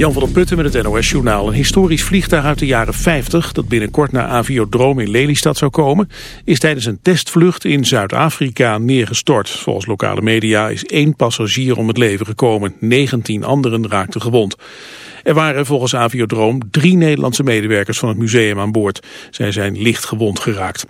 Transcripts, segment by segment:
Jan van der Putten met het NOS-journaal. Een historisch vliegtuig uit de jaren 50, dat binnenkort naar Aviodrome in Lelystad zou komen, is tijdens een testvlucht in Zuid-Afrika neergestort. Volgens lokale media is één passagier om het leven gekomen. 19 anderen raakten gewond. Er waren volgens Aviodroom drie Nederlandse medewerkers van het museum aan boord. Zij zijn licht gewond geraakt.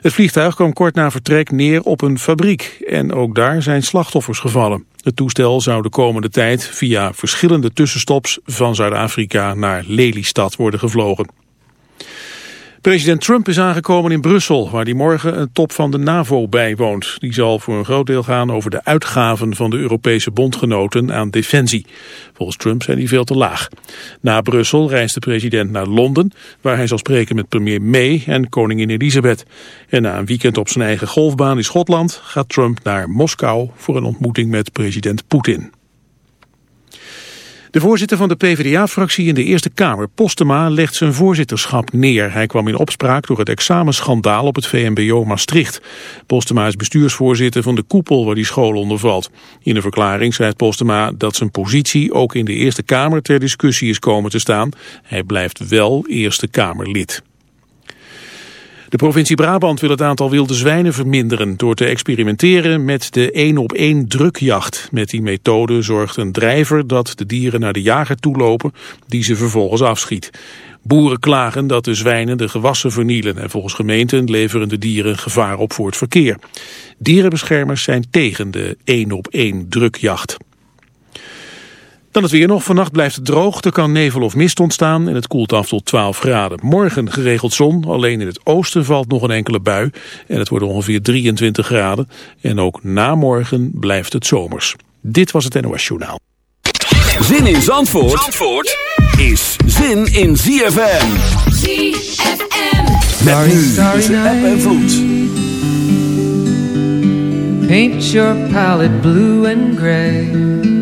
Het vliegtuig kwam kort na vertrek neer op een fabriek. En ook daar zijn slachtoffers gevallen. Het toestel zou de komende tijd via verschillende tussenstops van Zuid-Afrika naar Lelystad worden gevlogen. President Trump is aangekomen in Brussel, waar hij morgen een top van de NAVO bijwoont. Die zal voor een groot deel gaan over de uitgaven van de Europese bondgenoten aan defensie. Volgens Trump zijn die veel te laag. Na Brussel reist de president naar Londen, waar hij zal spreken met premier May en koningin Elisabeth. En na een weekend op zijn eigen golfbaan in Schotland gaat Trump naar Moskou voor een ontmoeting met president Poetin. De voorzitter van de PvdA-fractie in de Eerste Kamer, Postema, legt zijn voorzitterschap neer. Hij kwam in opspraak door het examenschandaal op het VMBO Maastricht. Postema is bestuursvoorzitter van de koepel waar die school onder valt. In een verklaring schrijft Postema dat zijn positie ook in de Eerste Kamer ter discussie is komen te staan. Hij blijft wel Eerste Kamerlid. De provincie Brabant wil het aantal wilde zwijnen verminderen door te experimenteren met de één op één drukjacht. Met die methode zorgt een drijver dat de dieren naar de jager toelopen die ze vervolgens afschiet. Boeren klagen dat de zwijnen de gewassen vernielen en volgens gemeenten leveren de dieren gevaar op voor het verkeer. Dierenbeschermers zijn tegen de één op één drukjacht. Dan het weer nog. Vannacht blijft het droog. Er kan nevel of mist ontstaan en het koelt af tot 12 graden. Morgen geregeld zon. Alleen in het oosten valt nog een enkele bui. En het wordt ongeveer 23 graden. En ook na morgen blijft het zomers. Dit was het NOS Journaal. Zin in Zandvoort, Zandvoort is zin in ZFM. ZFM. Met nu tussen app en vloed. Paint your palette blue and gray.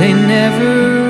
they never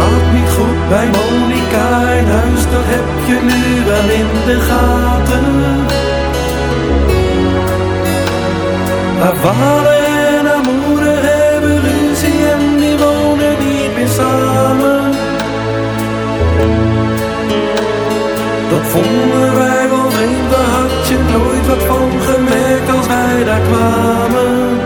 Gaat niet goed bij Monika in huis, dat heb je nu wel in de gaten. Haar vader en haar moeder hebben ruzie en die wonen niet meer samen. Dat vonden wij wel vreemd, daar had je nooit wat van gemerkt als wij daar kwamen.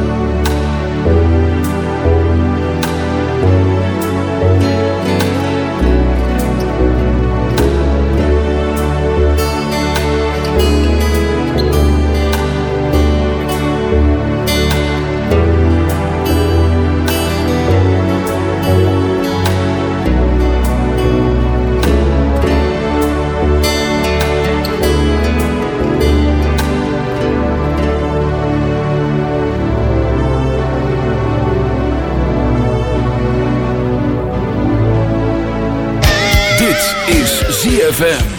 ZFM.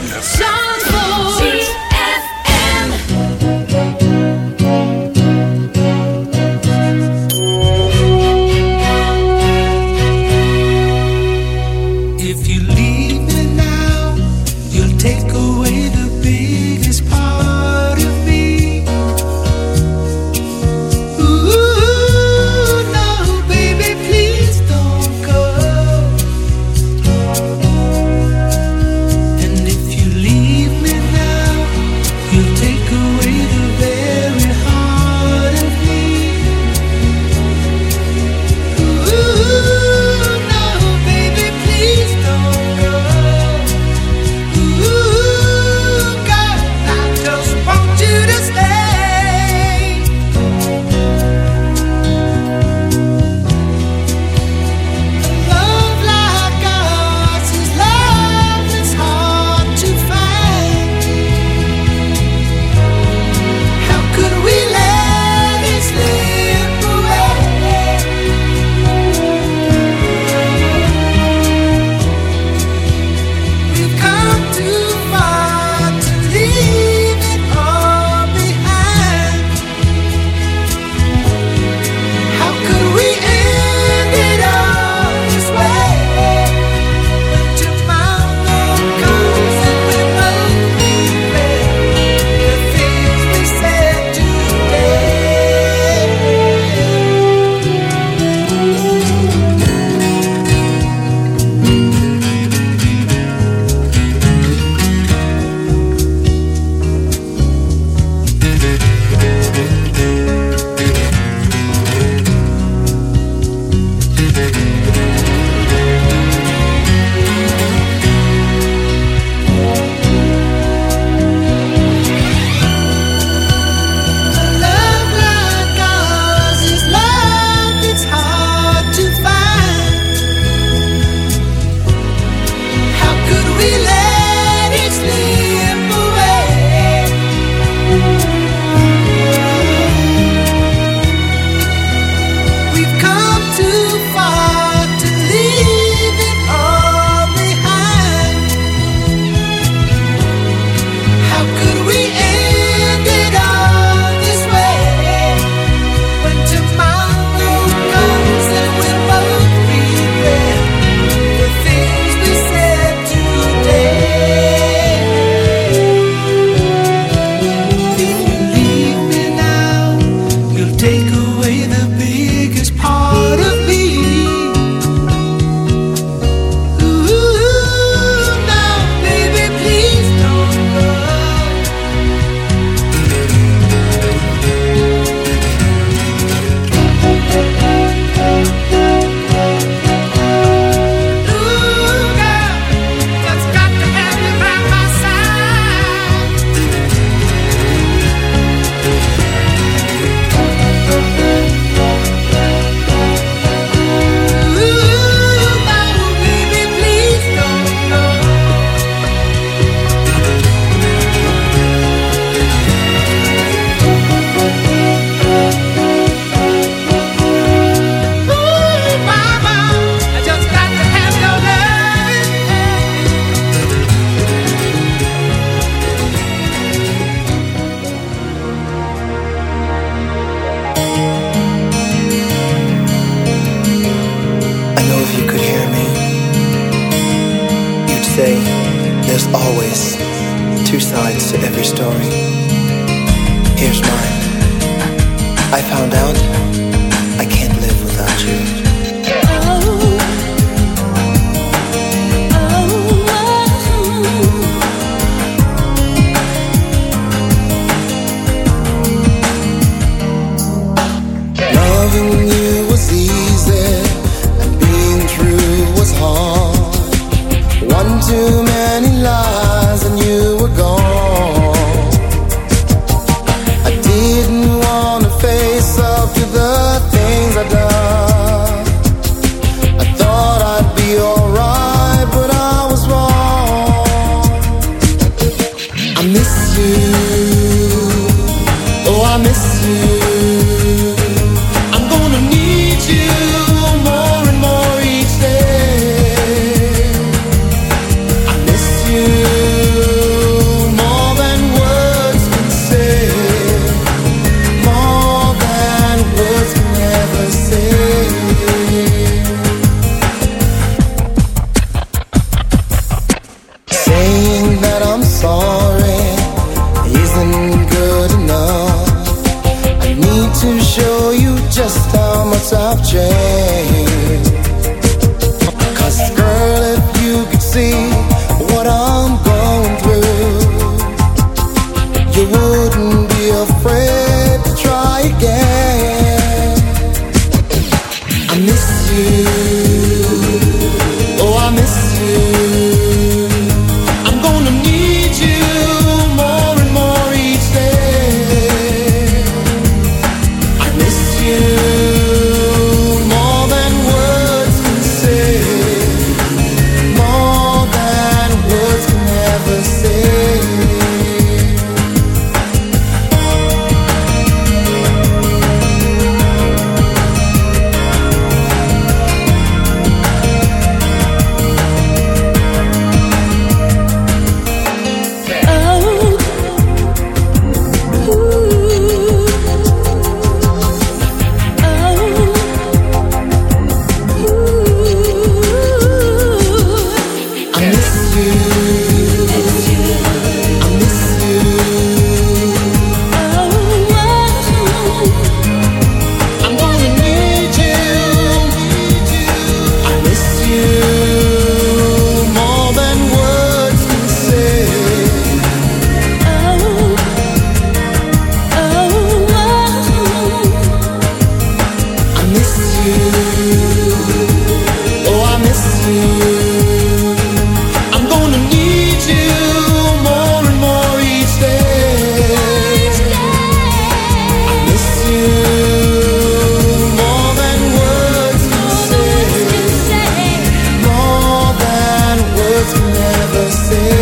Say.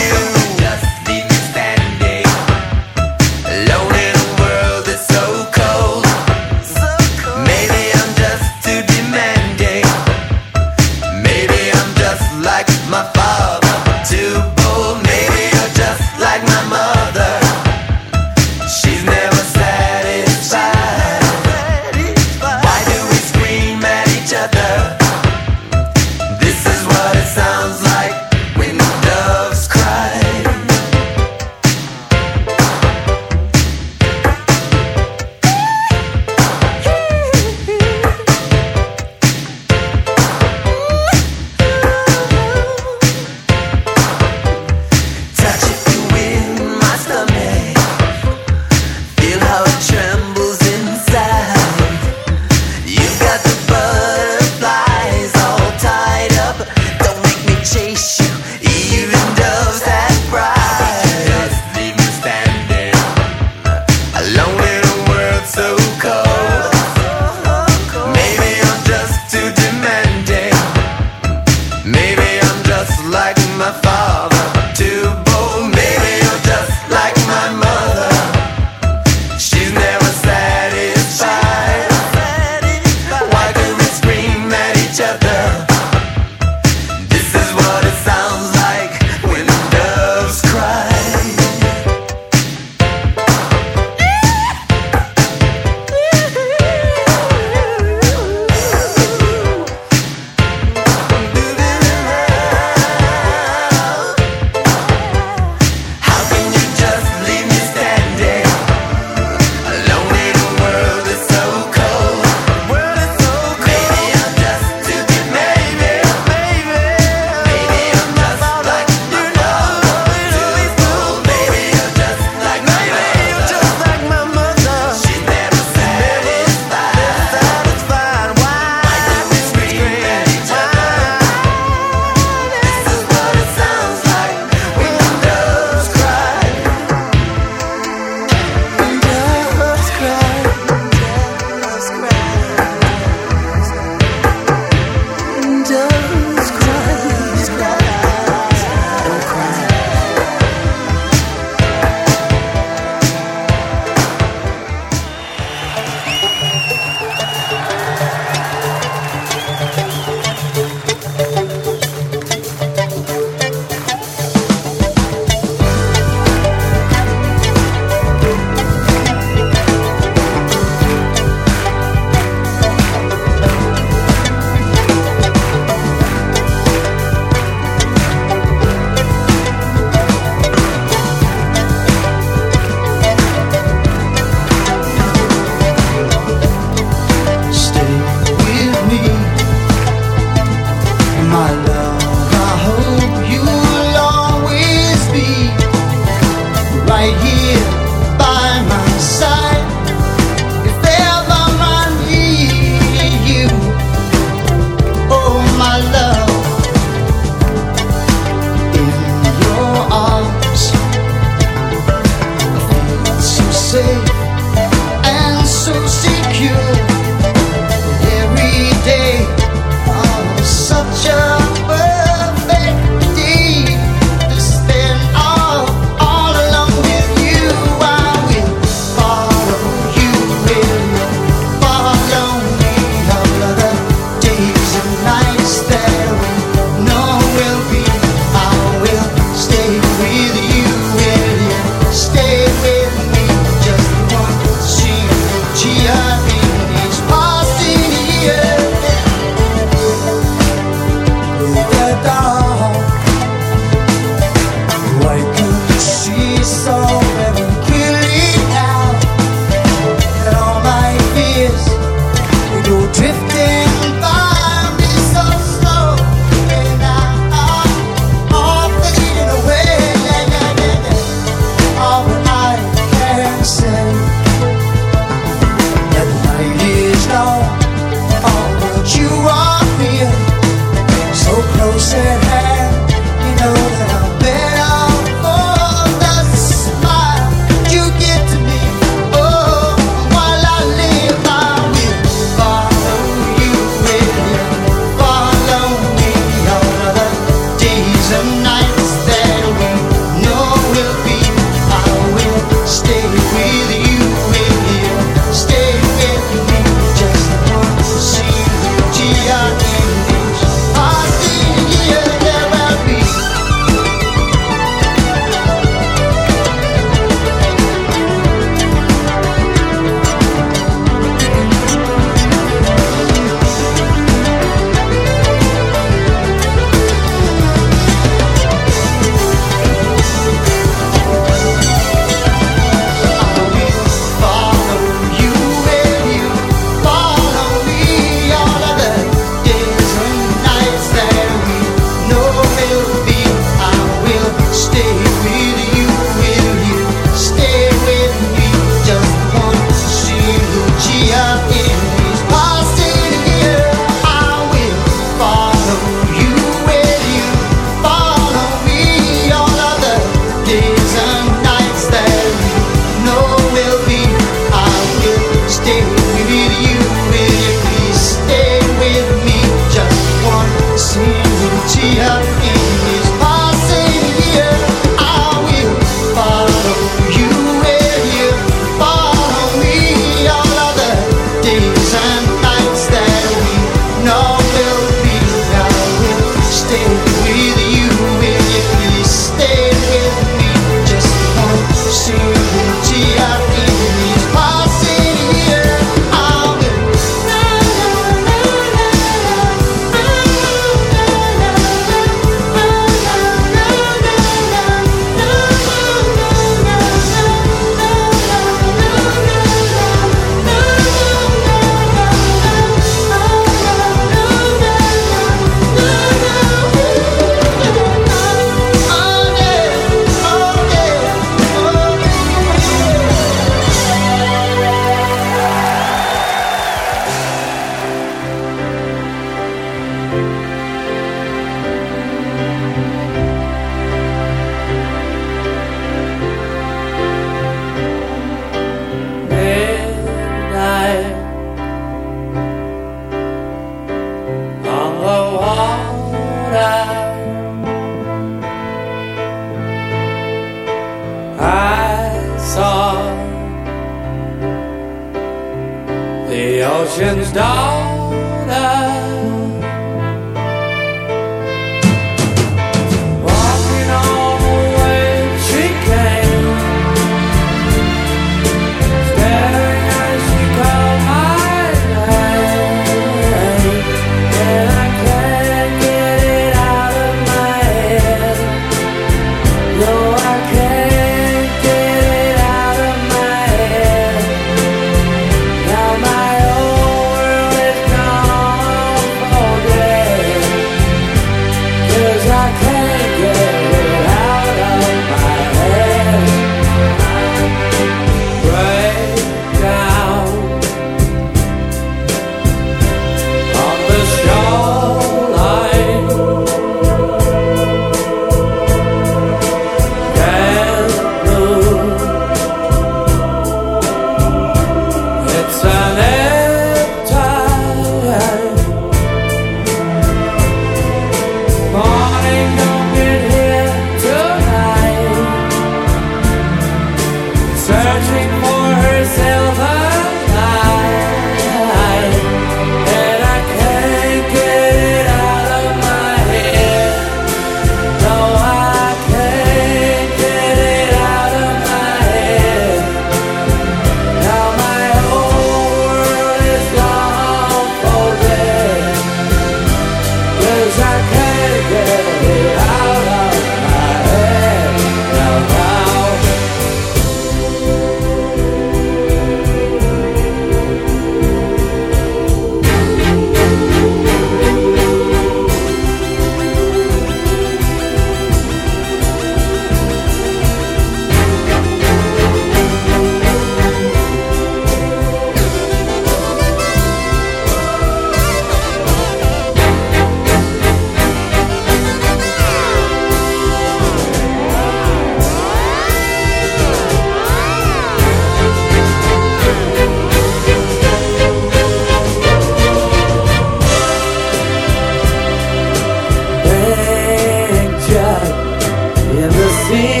sin.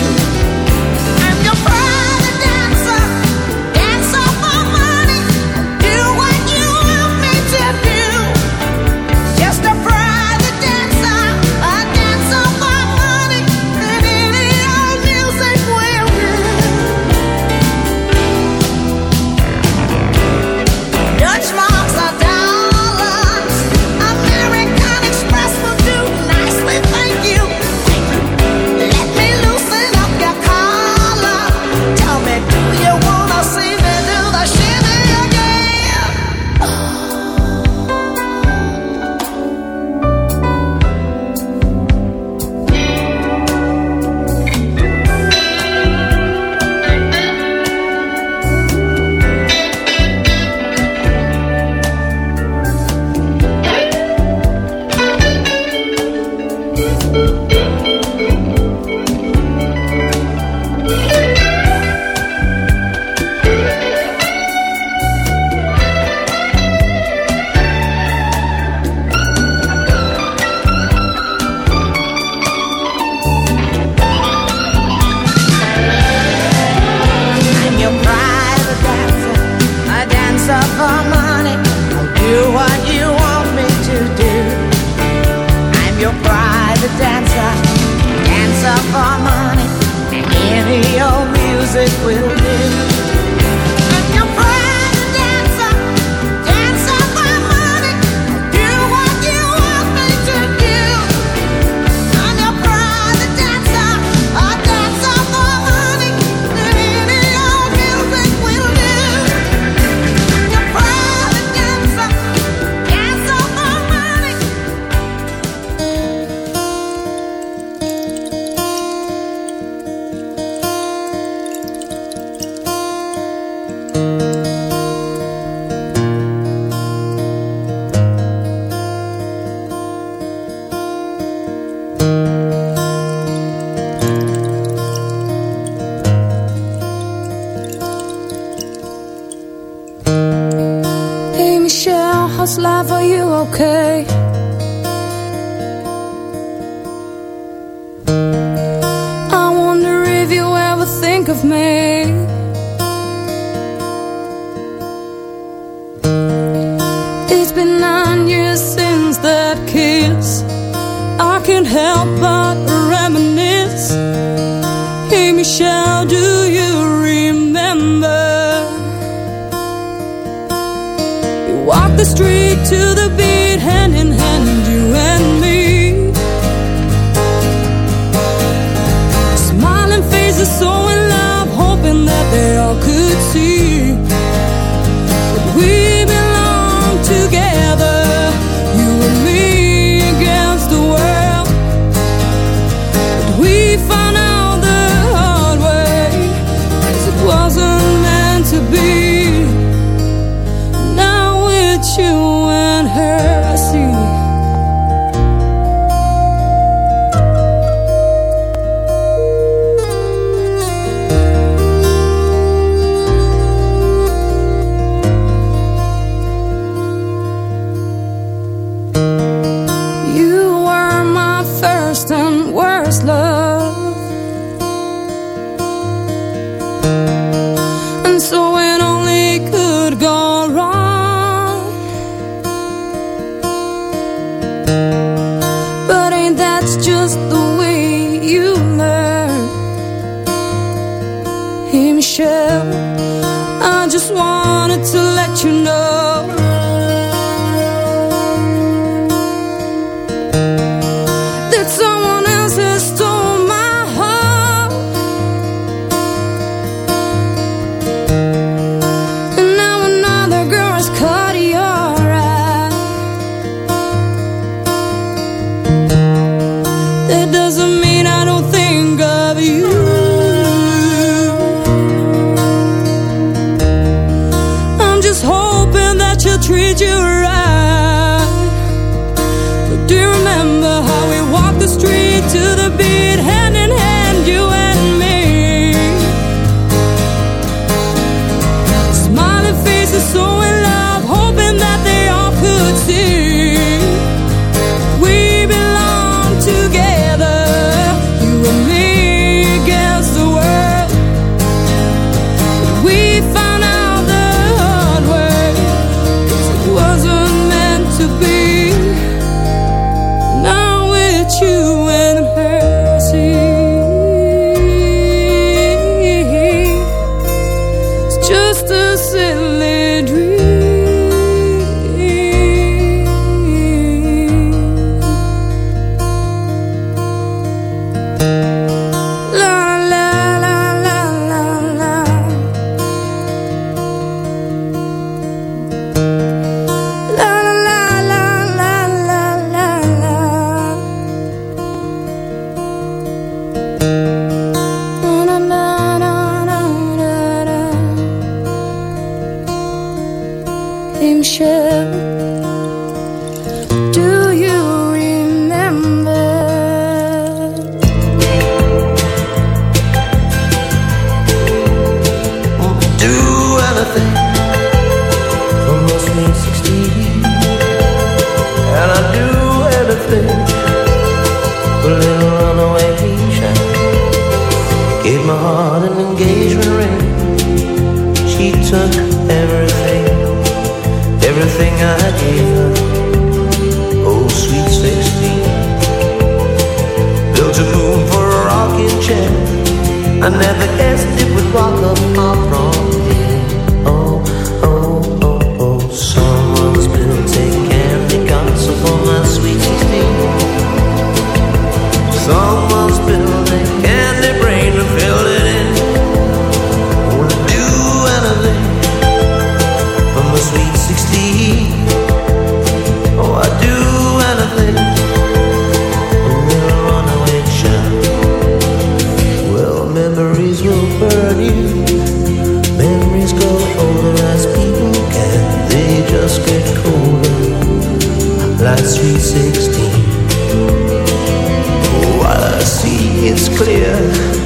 Is clear,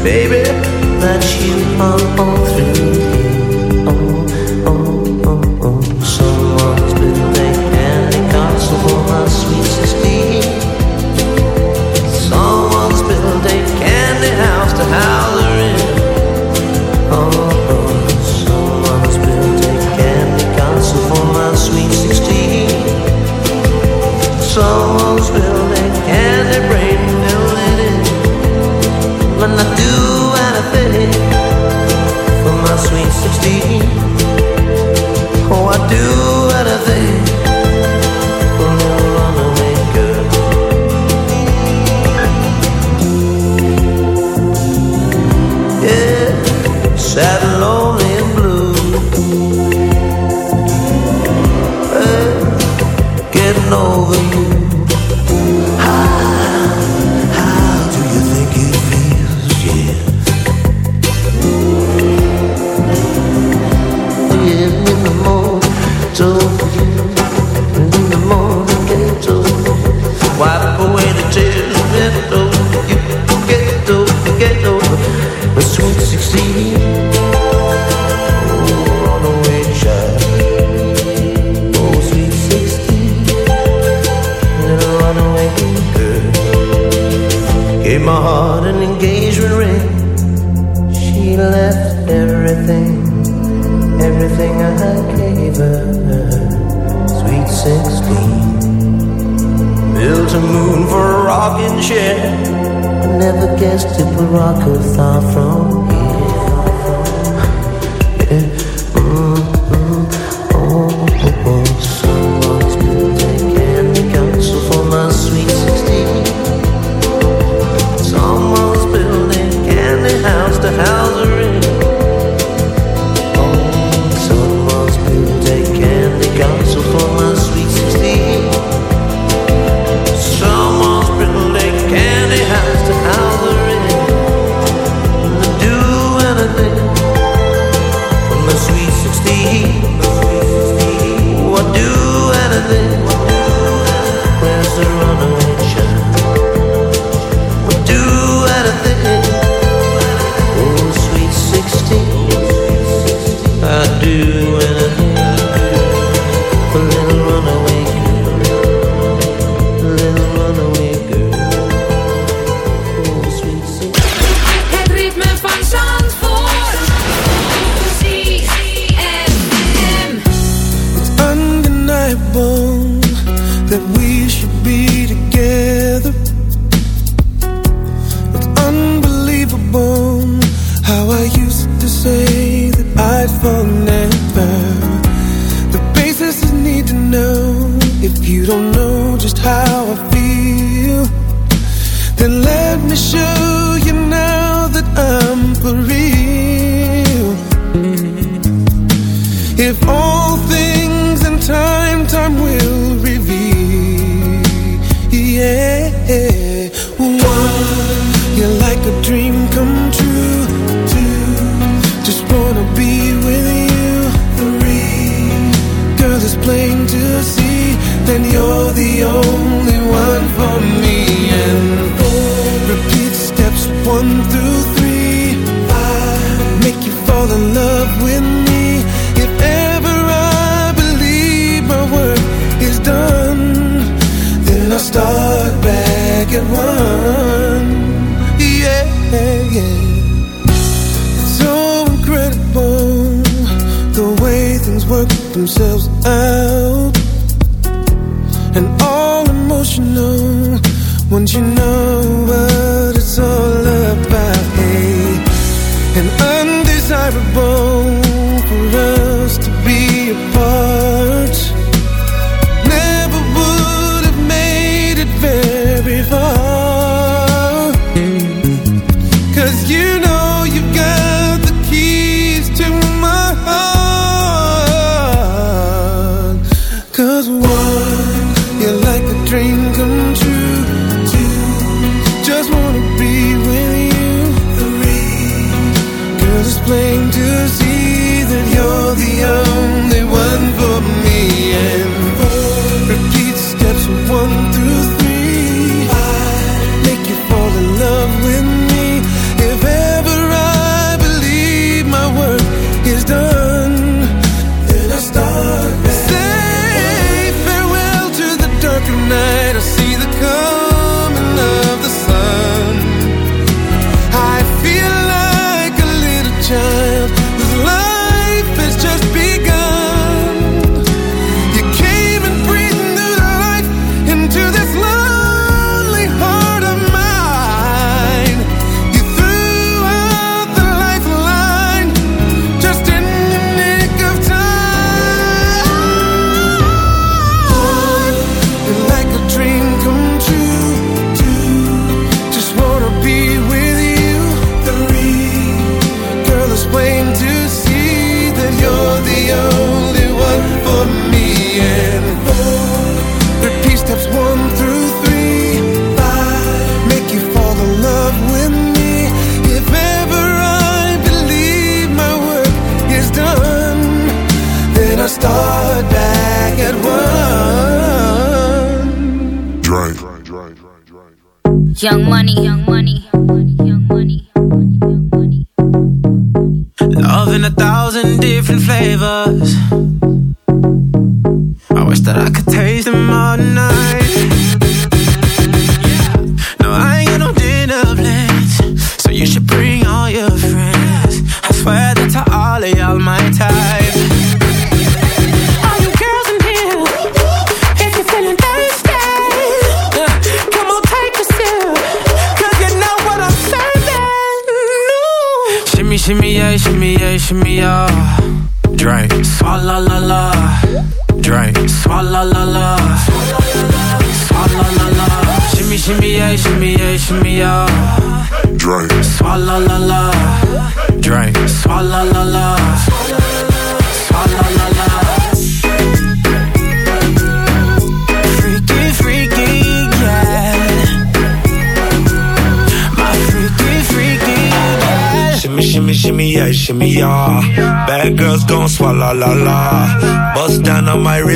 baby, that you are all through one through three. five make you fall in love with me. If ever I believe my work is done, then I'll start back at one. Yeah. It's so incredible the way things work themselves out, and all emotional once you know.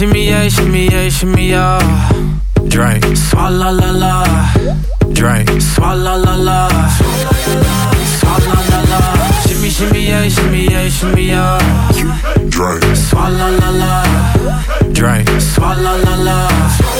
shimmy a, shimmy a, shimmy yeah. Drink. Swalla la la. Drink. Swalla la la. Swalla la la. Shimmy shimmy a, shimmy a, shimmy yeah. Drink. Swalla la la. Drink. Swalla la la.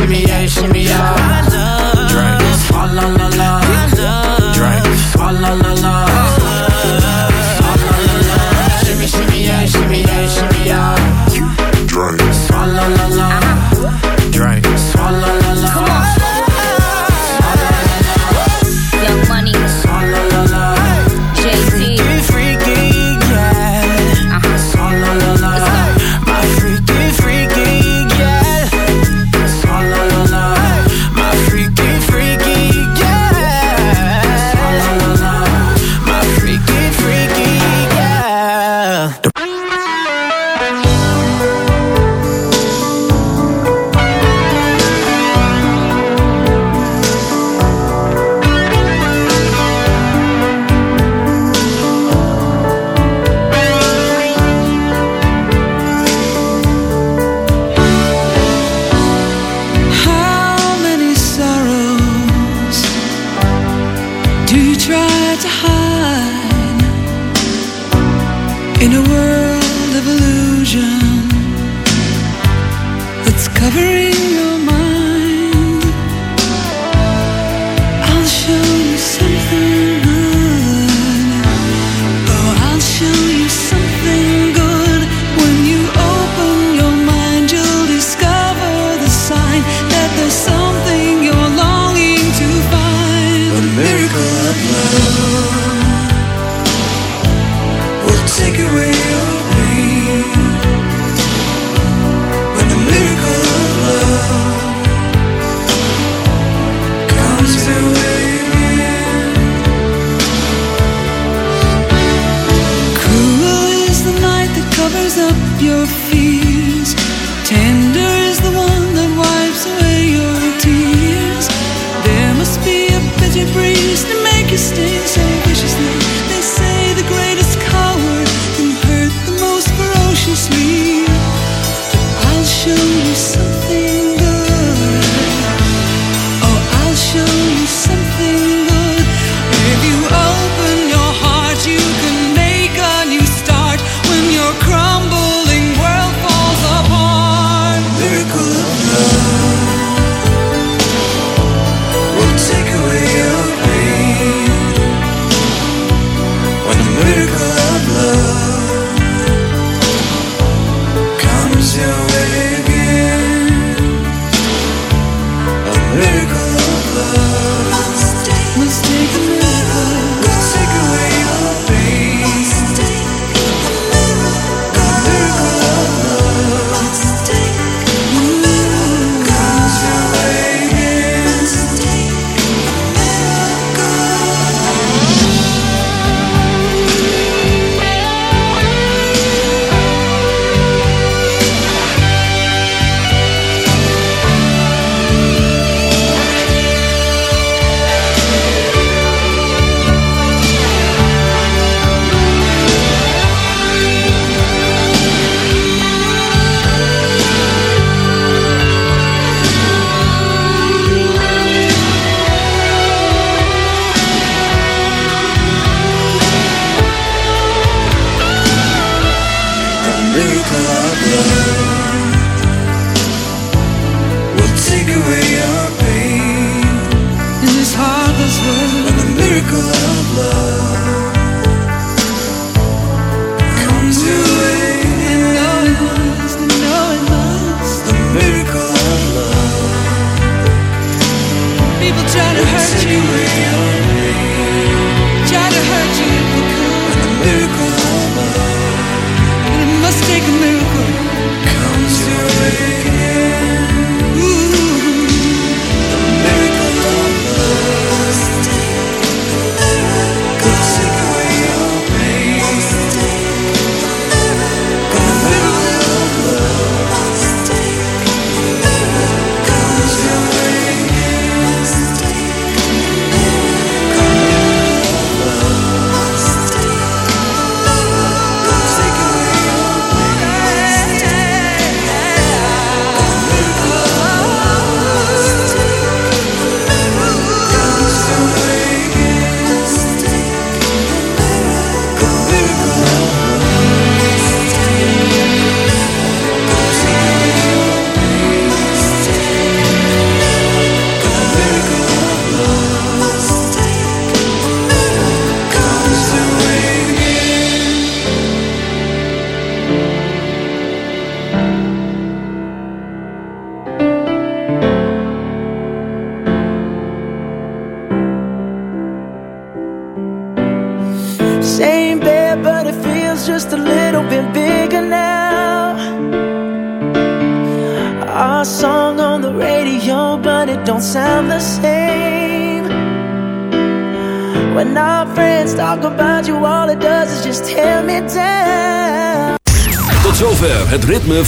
shimmy yeah, shimmy yeah. Drinks, la la hurt you real.